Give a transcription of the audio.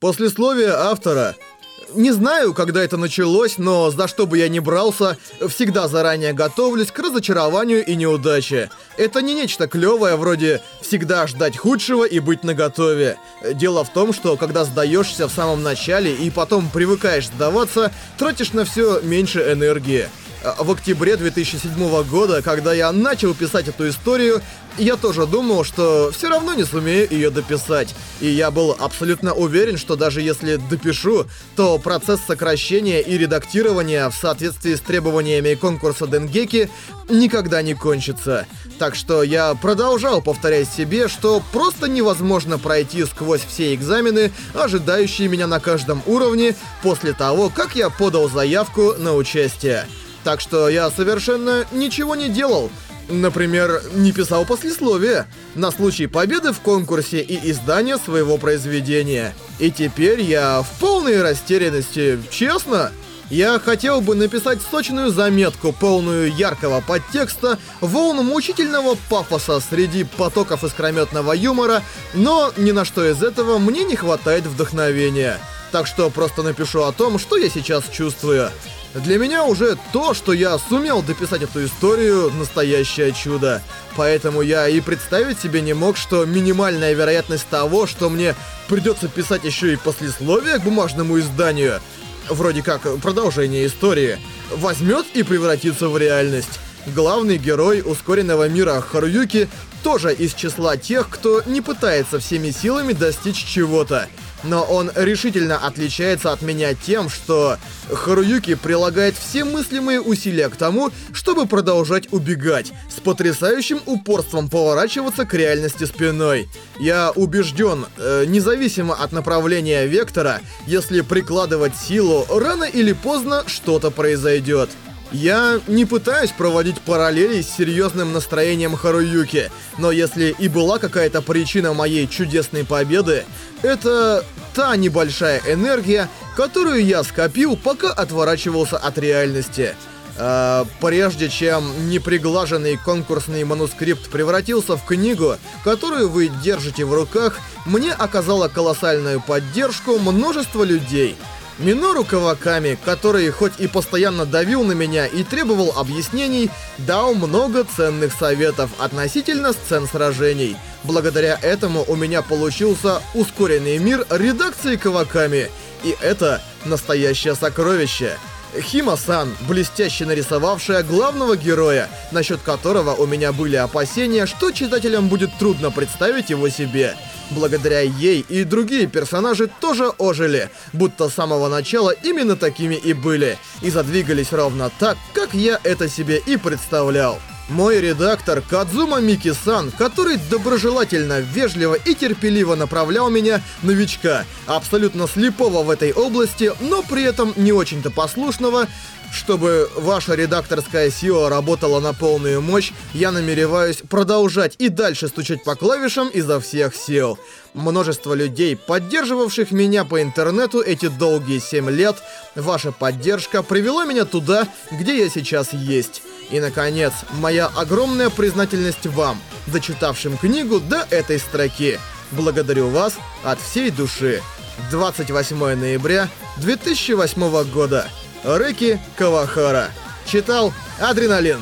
Послесловие автора. Не знаю, когда это началось, но за что бы я ни брался, всегда заранее готовлюсь к разочарованию и неудаче. Это не нечто клевое, вроде всегда ждать худшего и быть наготове. Дело в том, что когда сдаешься в самом начале и потом привыкаешь сдаваться, тратишь на все меньше энергии. В октябре 2007 года, когда я начал писать эту историю, я тоже думал, что все равно не сумею ее дописать. И я был абсолютно уверен, что даже если допишу, то процесс сокращения и редактирования в соответствии с требованиями конкурса Денгеки никогда не кончится. Так что я продолжал повторять себе, что просто невозможно пройти сквозь все экзамены, ожидающие меня на каждом уровне, после того, как я подал заявку на участие. Так что я совершенно ничего не делал. Например, не писал послесловие на случай победы в конкурсе и издания своего произведения. И теперь я в полной растерянности, честно. Я хотел бы написать сочную заметку, полную яркого подтекста, волн мучительного пафоса среди потоков искрометного юмора, но ни на что из этого мне не хватает вдохновения. Так что просто напишу о том, что я сейчас чувствую. Для меня уже то, что я сумел дописать эту историю, настоящее чудо. Поэтому я и представить себе не мог, что минимальная вероятность того, что мне придется писать еще и послесловие к бумажному изданию, вроде как продолжение истории, возьмет и превратится в реальность. Главный герой ускоренного мира Харуюки тоже из числа тех, кто не пытается всеми силами достичь чего-то. Но он решительно отличается от меня тем, что Харуюки прилагает все мыслимые усилия к тому, чтобы продолжать убегать, с потрясающим упорством поворачиваться к реальности спиной. Я убежден, э, независимо от направления вектора, если прикладывать силу, рано или поздно что-то произойдет. Я не пытаюсь проводить параллели с серьезным настроением Харуюки, но если и была какая-то причина моей чудесной победы, это та небольшая энергия, которую я скопил, пока отворачивался от реальности. Э, прежде чем неприглаженный конкурсный манускрипт превратился в книгу, которую вы держите в руках, мне оказало колоссальную поддержку множество людей — Минору Каваками, который хоть и постоянно давил на меня и требовал объяснений, дал много ценных советов относительно сцен сражений. Благодаря этому у меня получился ускоренный мир редакции Каваками, и это настоящее сокровище. Хима-сан, блестяще нарисовавшая главного героя, насчет которого у меня были опасения, что читателям будет трудно представить его себе. Благодаря ей и другие персонажи тоже ожили, будто с самого начала именно такими и были, и задвигались ровно так, как я это себе и представлял. Мой редактор Кадзума Мики-сан, который доброжелательно, вежливо и терпеливо направлял меня, новичка, абсолютно слепого в этой области, но при этом не очень-то послушного, чтобы ваша редакторская сила работала на полную мощь, я намереваюсь продолжать и дальше стучать по клавишам изо всех сил. Множество людей, поддерживавших меня по интернету эти долгие 7 лет, ваша поддержка привела меня туда, где я сейчас есть. И, наконец, моя огромная признательность вам, дочитавшим книгу до этой строки. Благодарю вас от всей души. 28 ноября 2008 года. Рэки Кавахара. Читал Адреналин.